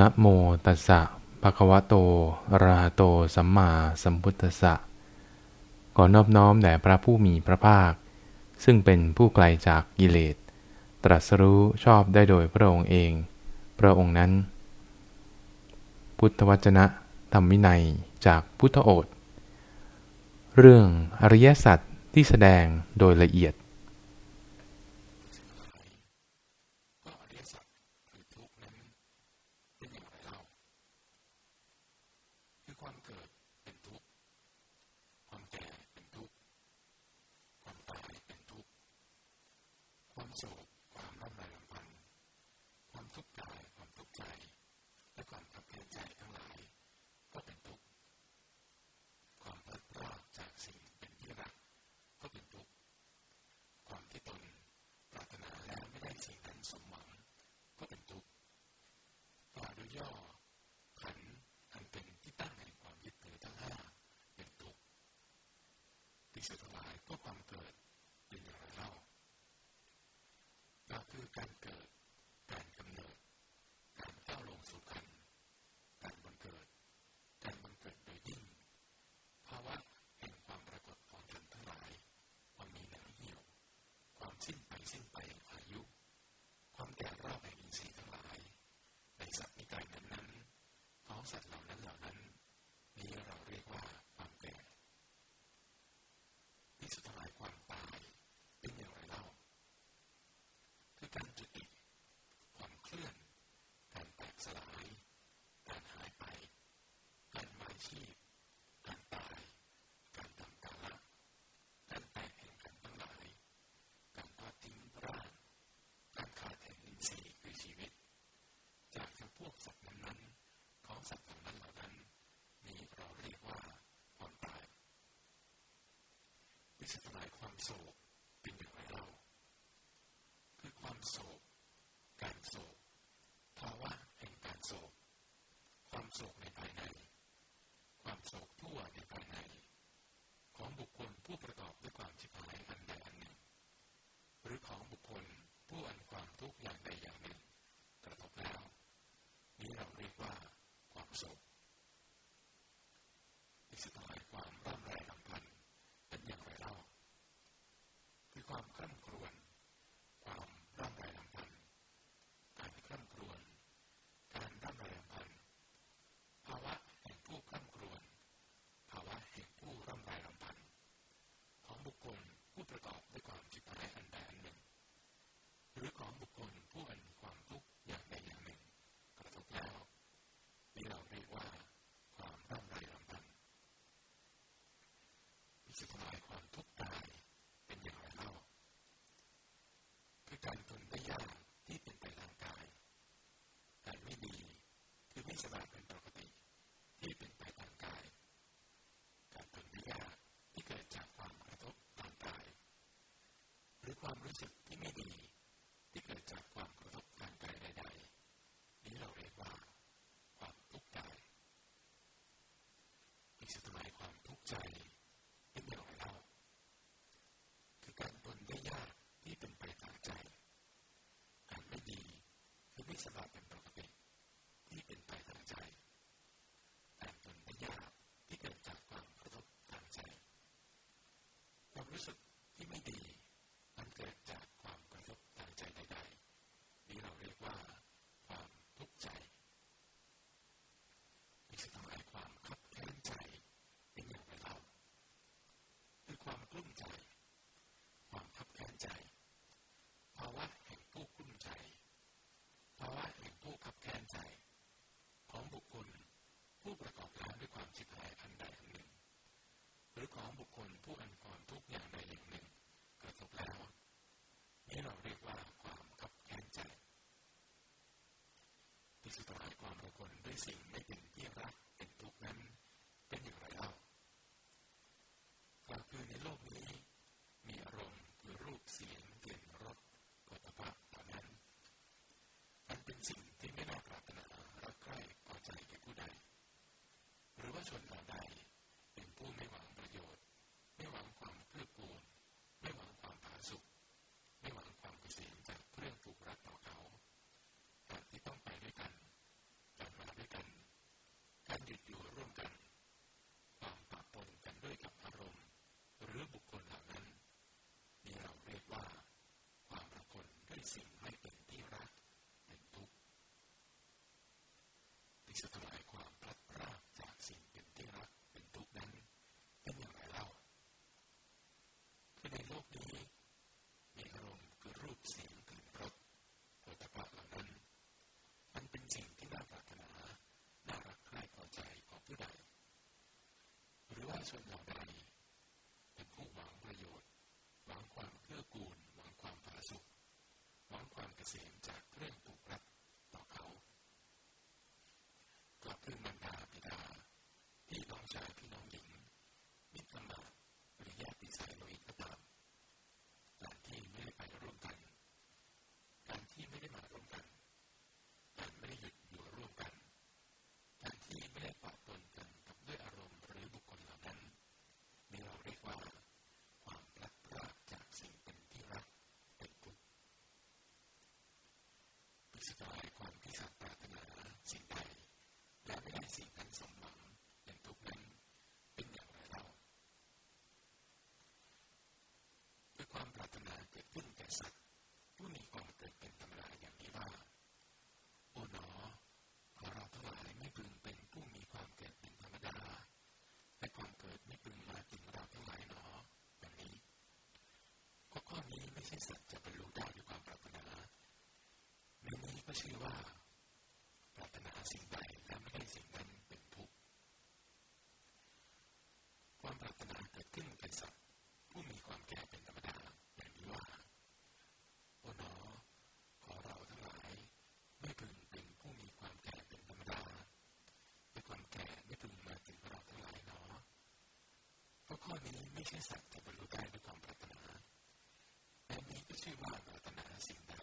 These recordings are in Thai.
นะโมตัสสะภะคะวะโตอะระหะโต สัมมาสัมพุทธัสสะขอนอบน้อมแด่พระผู้มีพระภาค ซึ่งเป็นผู้ไกลจากกิเลส ตรัสรู้ชอบได้โดยพระองค์เอง พระองค์นั้น พุทธวจนะธรรมวินัยจากพุทธโอษเรื่องอริยสัจที่แสดงโดยละเอียด สมหวังก็เป็นทุกข์กล่าวโดยย่อขันอันเป็นที่ตั้งแห่งความยึดถือทั้งห้าเป็นทุกข์ที่สุดท้ายก็ความเกิดเป็นอย่างไรเล่าก็คือการเกิด การกำเนิด การเก้าลงสู่ขันการบังเกิด การบังเกิดโดยยิ่งภาวะแห่งความปรากฏของขันทั้งหลายความมีหนังเหี่ยว ความสิ้นไปสิ้นไป ของสัตว์เหล่านั้นเหล่านั้นนี้เราเรียกว่า soul. สบายเป็นปกติที่เป็นไปทางกาย การปัญญาที่เกิดจากความกระทบทางกาย หรือความรู้สึกที่ไม่ดีที่เกิดจากความกระทบทางกายใดๆนี้เราเรียกว่าความทุกข์กายอีกสมัยความทุกข์ใจ ชนวยเราได้เป็นผู้หวังประโยชน์ หวังความเพื่อกูล หวังความผาสุกหวังความเกษมจากเรื่องถูกรัดต่อเขากลับพึ่งบรรดาปิดาที่น้องชายพี่น้องหญิงมิตรสมาหรือญาติสายโลหิตก็ตามหลานที่ไม่ได้ไปร่วมกัน สิ่งอันสมหวังอย่างทุกนั้นเป็นอย่างไรเล่ด้วยความปรารถนาเกิดขึ้นแก่สัตว์ผู้มีความเกิดเป็นธรรมดาอย่างนี้ว่า โอ๋หนอขอเราทั้งหลายไม่พึงเป็นผู้มีความเกิดเป็นธรรมดาและความเกิดไม่พึงมาถึงเราทั้งหลายหนอแบบนี้ข้อข้อนี้ไม่ใช่สัตว์จะบรรลุได้ด้วยความปรารถนาในนี้ก็ชื่อว่าปรารถนาสิ่งใด ไม่ใช่สัตว์จะบรรลุได้ด้วยความปรารถนาแต่นี้ก็ชื่อว่าปรารถนาสิ่งใด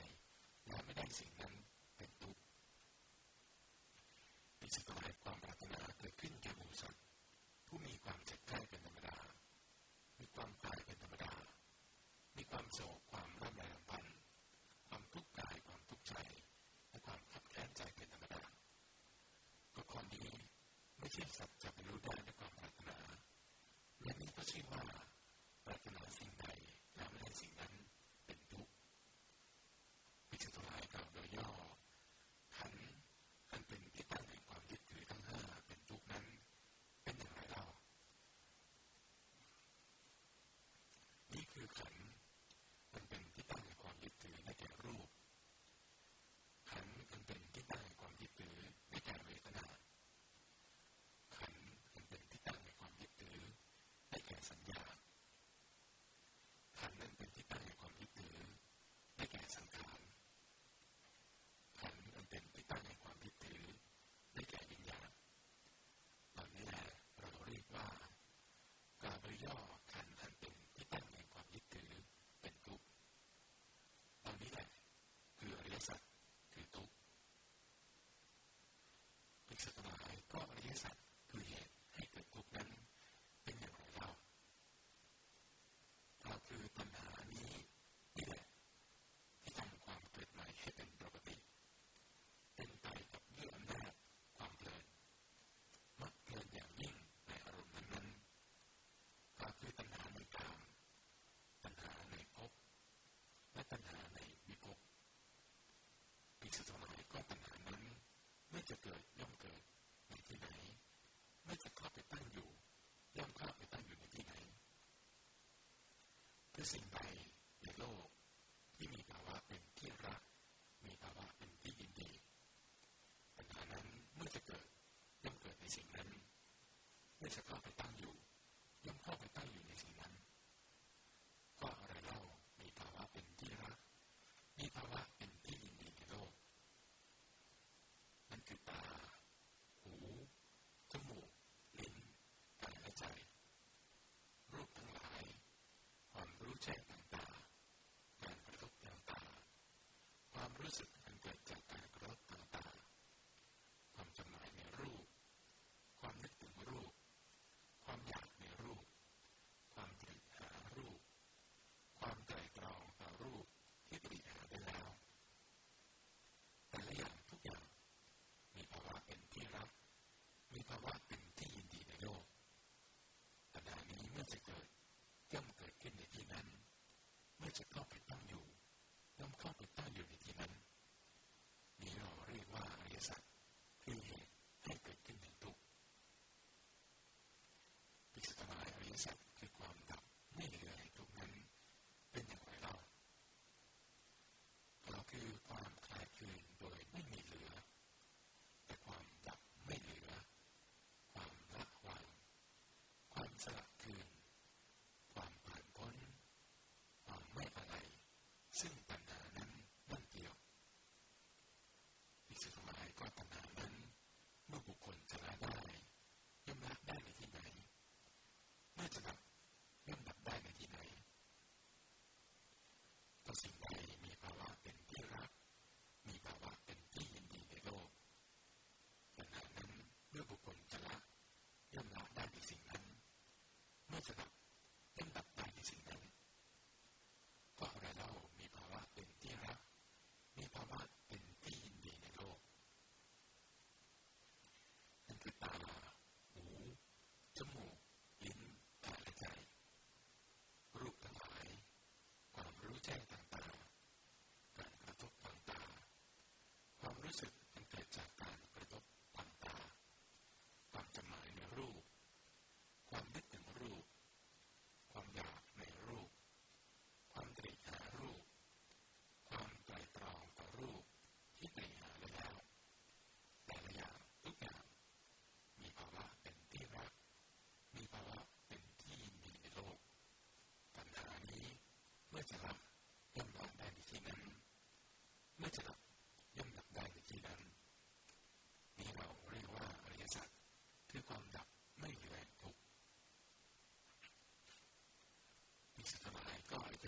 จะเกิดย่อมเกิดในที่ไหนเมื่อจะเข้าไปตั้งอยู่ ย่อมเข้าไปตั้งอยู่ในที่ไหนคือสิ่งใดในโลกที่มีภาวะเป็นที่รัก มีภาวะเป็นที่ยินดีปัญหานั้นเมื่อจะเกิดย่อมเกิดในสิ่งนั้น เมื่อจะเข้าไปตั้งอยู่ ย่อมเข้าไปตั้งอยู่ในสิ่งนั้น ก็อะไรเล่ามีภาวะเป็นที่รัก มีภาวะ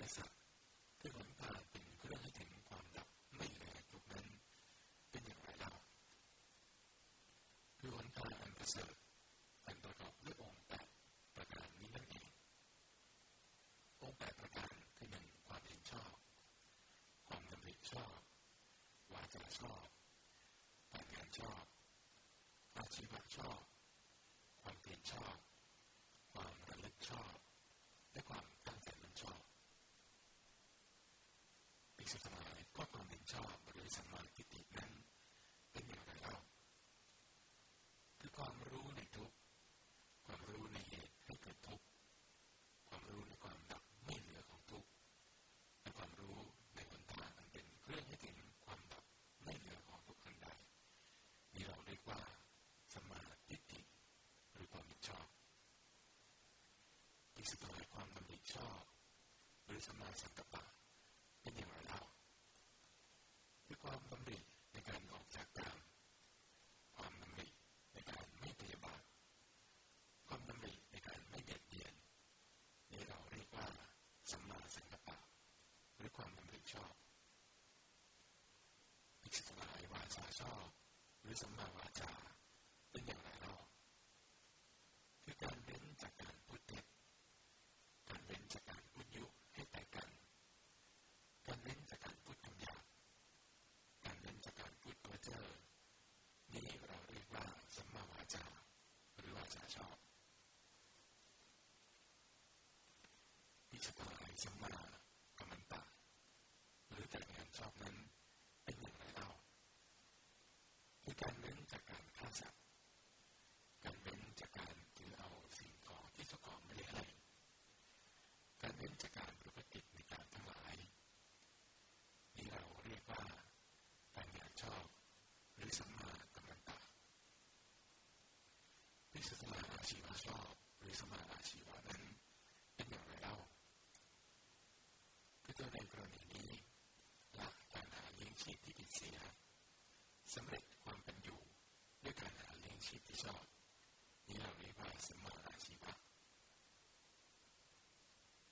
ยสัตว์ที่หลงพาเป็นเครื่องให้ถึงความดับไม่เหลือทุกนั้น เป็นอย่างไรเล่าคือหนพางอันประเสริฐอันประกอบด้วยองค์แปดประการนี้นั่นเององค์แปดประการคือหนึ่งความเห็นชอบ ความดำริชอบ วาจาชอบ สถายความดำริชอบ หรือสมาสังกปะเป็นอย่างไรเล่าด้วยความดำริในการออกจากกามความดำริในการไม่พยาบาทความดำริในการไม่เบียดเบียนนี่เราเรียกว่าสมมาสังกปะหรือความดำริชอบอิกษุทั้ายวาจาชอบ หรือสมมาวาจา conversation. Dice poi, sembra commentare, lui il ชีวะชอบหรือสมาอาชีวะนั้นเป็นอย่างไรเล่าก็ตัวในกรณีนี้หลักการหาเลี้ยงชีพที่ผิดเสียสำเร็จความเป็นอยู่ด้วยการหาเลี้ยงชีพที่ชอบนี่เราเรียกว่าสมาอาชีวะ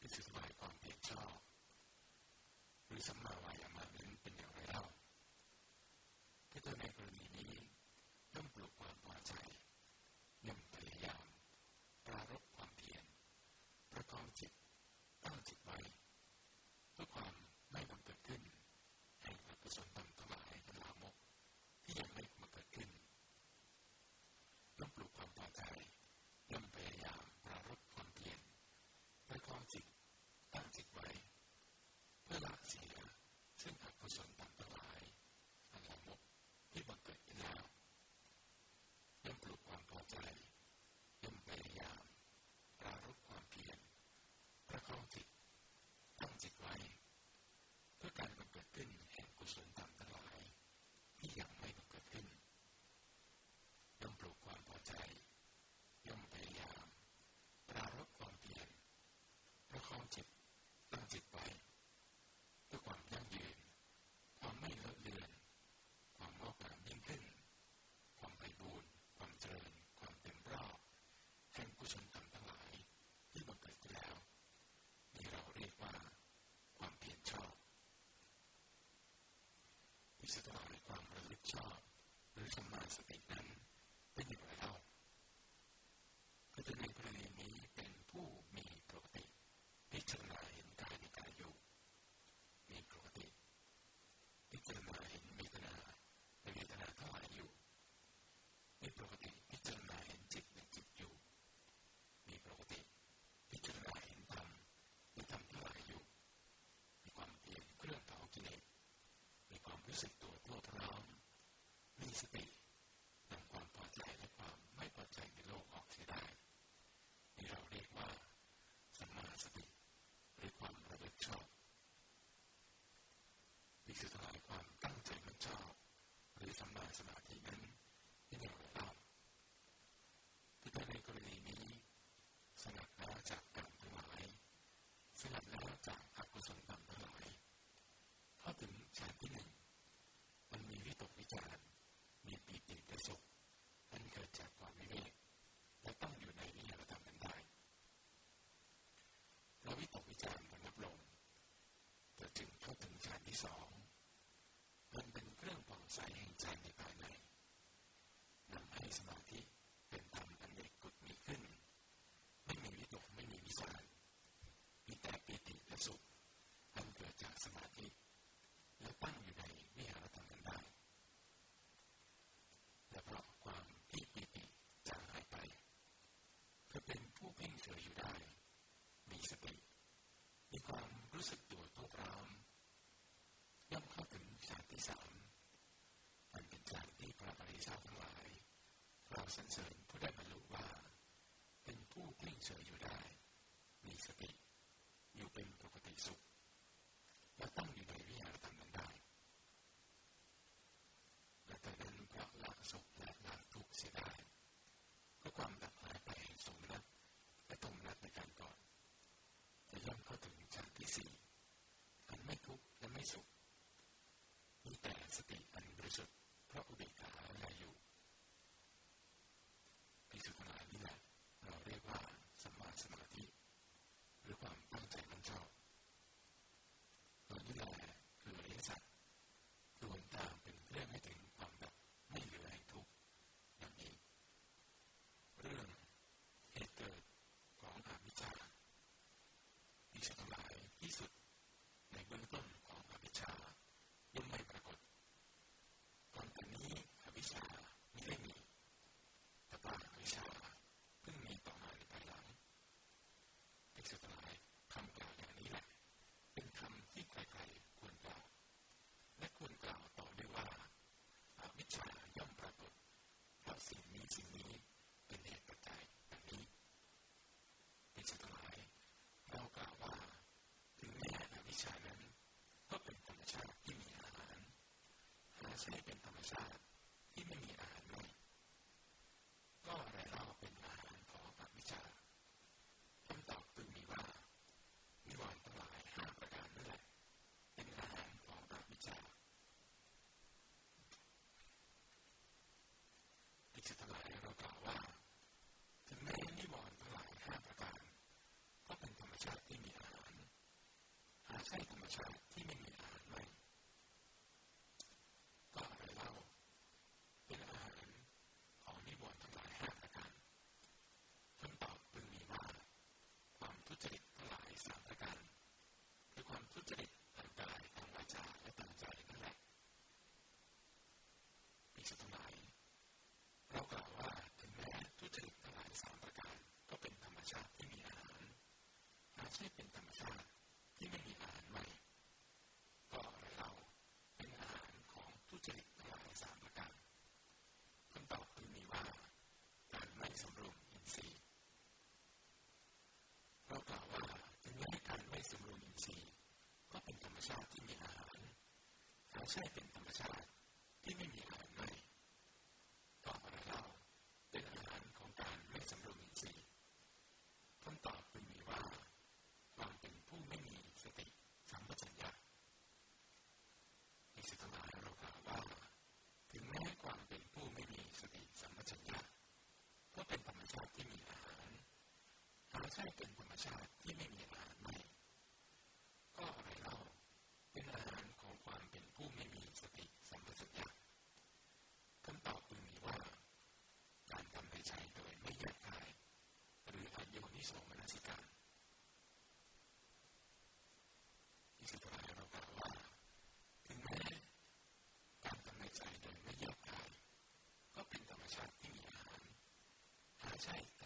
This is my ความเพียรชอบหรือสมาว สติตลอนความระลึกชอบ หรือสมาสตินั้น จารมันลดลงจะจึงเข้าถึงฌานที่สองมันเป็นเครื่องปองใสแห่งใจในภายในนำให้สมาธิเป็นธรรมอันเด็กกุดมีขึ้น ไม่มีวิตกไม่มีวิสารมีแต่ปีติและสุขอันเกิดจากสมาธิ และตั้งอยู่ในวิหารธรรมนั้นได้และเพราะความที่ปีติจะหายไป ก็เป็นผู้เพ่งเฉยอยู่ได้ มีสติ ย่อมเข้าถึงฌานที่สามมันเป็นฌานที่พระอริยเจ้าทั้งหลาย เราสรรเสริญผู้ได้บรรลุว่า เป็นผู้กลิ้งเฉยอยู่ได้ มีสติ อยู่เป็นปกติสุข และตั้งอยู่ในวิหารธรรมนั้นได้ และแต่นั้นเพระละสุขและละทุกข์เสียได้ก็ความดับหายไปแห่งสมนัตและตมนัตในการก่อนจะย่อมเข้าถึงฌานที่สี่อันไม่ทุกข์และไม่สุข สติอันบริสุทธิ์เพราะอุเบกขาและอยู่พิสุทธิ์หลายนี่แหละเราเรียกว่าสัมมาสมาธิหรือความตั้งใจมั่นชอบตัวนี้แหละคืออริยสัจคือหนทางเป็นเรื่องให้ถึงความดับไม่เหลือแห่งทุกข์อย่างนี้เรื่องเหตุเกิดของอวิชชามีสัตว์หลายที่สุดในเบื้องต้นของอวิชชายังไม่ปรากฏก่อนแต่นี้อวิชชาไม่ได้มีแต่ว่าอวิชชาเพิ่งมีต่อมาในภายหลังเป็นสัตว์หลายคำกล่าวอย่างนี้แหละ เป็นคำที่ใครๆควรกล่าวและควรกล่าวต่อด้วยว่าอาวิชชาย่อมปรากฏเพราะสิ่งนี้สิ่งนี้เป็นเหตุปัจจัยแบบนี้เป็นสัตว์หลายเรากล่าวว่าถึงแม้อวิชชานั้นก็เป็นธรรมชาติที่มีอาหาร หาใช่เป็นธรรมชาติที่ไม่มีอาหารไม่ก็อะไรเล่าเป็นอาหารของอวิชชาคำตอบคือมีว่านิวรณ์ทั้งหลายห้าประการนั่นแหละเป็นอาหารของอวิชชาอิจทั้งหลายเรากล่าวว่า ถึงแม้นิวรณ์ทั้งหลายห้าประการ ก็เป็นธรรมชาติที่มีอาหาร หาใช่ธรรมชาติที่ไม่มีอาหารไม่ก็อะไรเล่าเป็นอาหารของนิวรณ์ทั้งหลายห้าประการคำตอบพึงมีว่า ความทุจริตทั้งหลายสามประการคือความทุจริตทางกายทางวาจาและทางใจนั่นแหละมีสัตว์ทั้งหลาย เรากล่าวว่าถึงแม้ทุจริตทั้งหลายสามประการก็เป็นธรรมชาติที่มีอาหารหา ใช่เป็นธรรมชาติที่ไม่มีอาหารไม่ก็อะไราเป็นอาหารของทุจริตทั้งหลายสามประการคำตอบคือมีว่าการไม่สำรวมอินทรีย์เรากล่าวว่าถึงแม้การไม่สำรวมอินทรีย์ก็เป็นธรรมชาติที่มีอาหารหาใช่เป็นธรรมชาติที่ไม่มีอาหารไม่ก็อะไรเล่าเป็นอาหารของการไม่สำรวมอินทรีย์คำตอบคือมีว่า ความเป็นผู้ไม่มีสติสัมปชัญญะในสิทธิหลายเรากล่าวว่า ถึงแม้ความเป็นผู้ไม่มีสติสัมปชัญญะก็เป็นธรรมชาติที่มีอาหารหา ใช่เป็นธรรมชาติที่ไม่มีอาหารไม่ก็อะไรเล่าเป็นอาหารของความเป็นผู้ไม่มีสติสัมปชัญญะคำตอบคือมีว่า การทำในใจโดยไม่แยกกาย หรืออโยนิโสมนสิการที่สุดท้ายเรากล่าวว่าถึงแม้การทำในใจโดยไม่แยกกาย ก็เป็นธรรมชาติที่มีอาหารหาใช่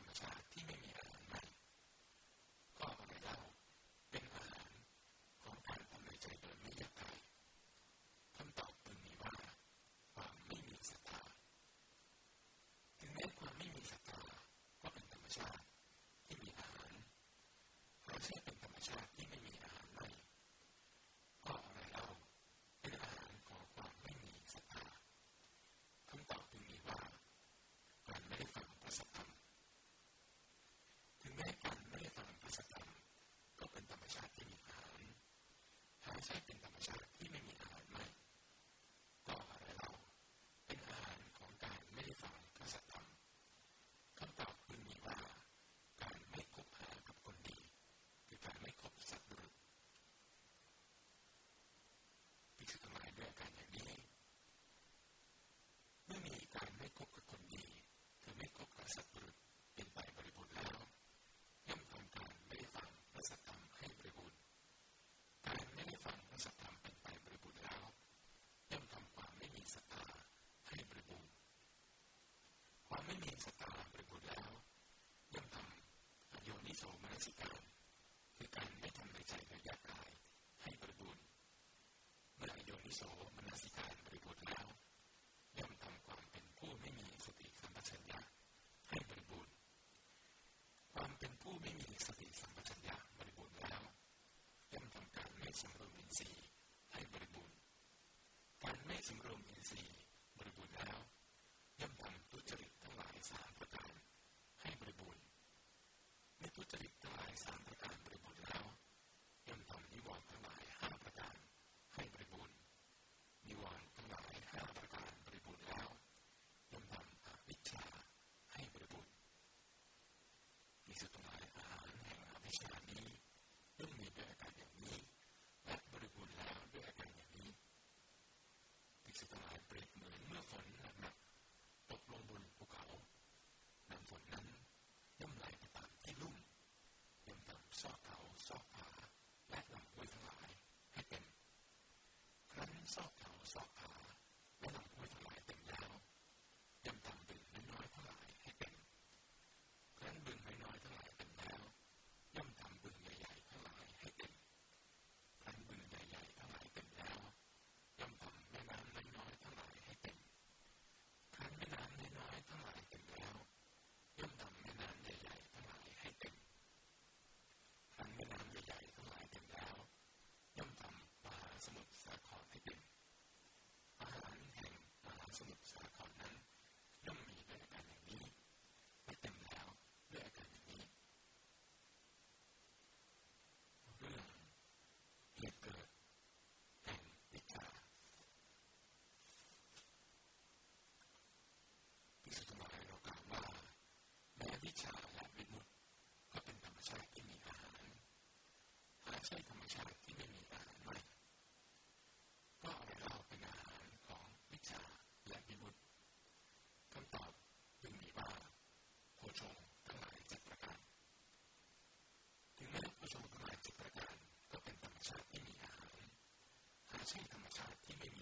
sunt convinții, ai băi bun. Păi Dar noi sunt convinții suffer. ใช่ธรรมชาติที่ไม่มีอาหารไม่ก็อะไรเล่าเป็นอาหารของวิชาและวิบุตรคำตอบจึงมีว่าโคชงทั้งหลายจ็ดประการถึงแม้โคชงทั้งหลายจ็ดประการก็เป็นธรรมชาติที่มีอาหารหาใช่ธรรมชาติที่ไม่มี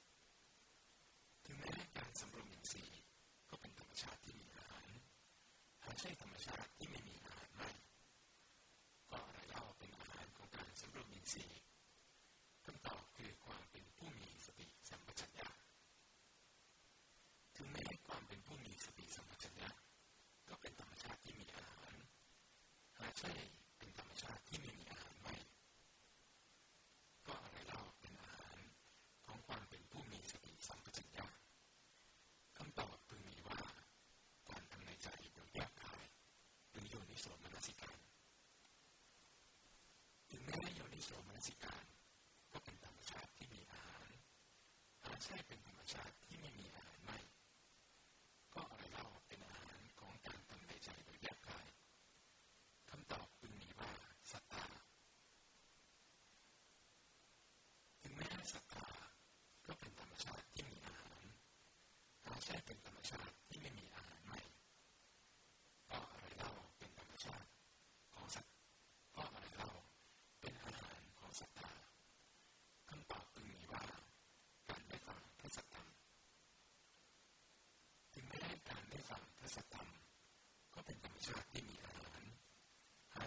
สี่ก็เป็นธรรมชาติที่มีอาหารหาใช่ธรรมชาติที่ไม่มีอาหารไม่ก็อะไรเล่าเป็นอาหารของการสำรวมอินทรีย์คำตอบคือความเป็นผู้มีสติสัมปชัญญะถึงแม้ความเป็นผู้มีสติส โสมนสิการ ก็เป็นธรรมชาติที่มีอาหารอาจใช่เป็นธรรมชาติ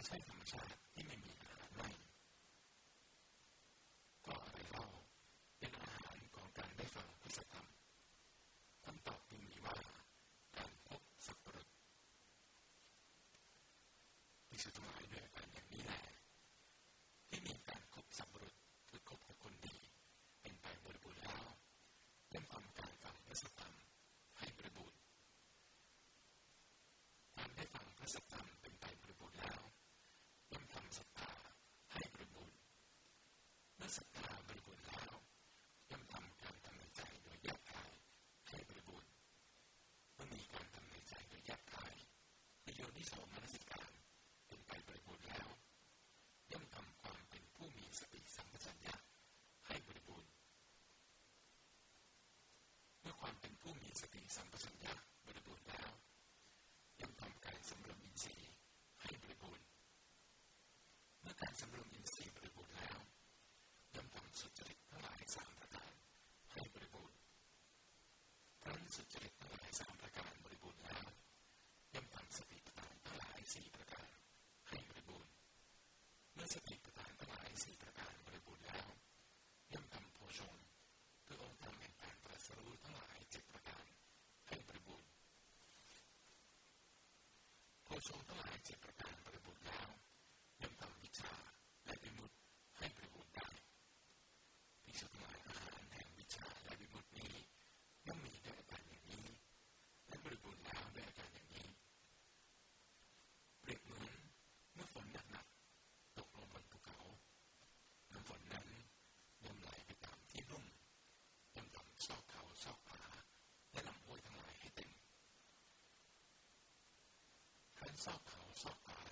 ใช่ธรรมชาติที่ไม่มีอาหารไม่ก็อะไรเล่าเป็นอาหารของการได้ฟังพุทธธรรมคำตอบจึงมีว่าการพบสัพพรสที่สุดท้ายด้วยการอย่างนี้แหละที่มีการคบสัพพรสคือคบกับคนดี เป็นไปบริบูรณ์แล้วย่อวามการฟังพุทธธรรมให้บริบูรณ์การได้ฟังพุทธธรรม Listen. สุจริตทั้งหลายสามประการให้บริบูรณ์ทั้งสุจริตทั้งหลายสามประการบริบูรณ์แล้วย่อมทำสติปัฏฐานทั้งหลายสี่ประการให้บริบูรณ์เมื่อสติปัฏฐานทั้งหลายสี่ประการบริบูรณ์แล้วย่อมทำโพชฌงค์คือองค์ธรรมแห่งการตรัสรู้ทั้งหลายเจ็ดประการให้บริบูรณ์โพชฌงทั้งหลายเจ็ดประการแล้วย่อมทำวิชาและวิมุตให้บริบูรณ์ได้พิสุทั้งหลายอาหารแห่งวิชาและวิมุตนี้ย่อมมีด้วยอาการอย่างนี้และบริบูรณ์แล้วด้วยอาการอย่างนี้เปรียบเหมือนเมื่อฝนหนักๆตกลงบนภูเขาน้ำฝนนั้นย่อมไหลไปตามที่นุ่มย่อมทำซอกเขาซอกผาและลำห้วยทั้งหลา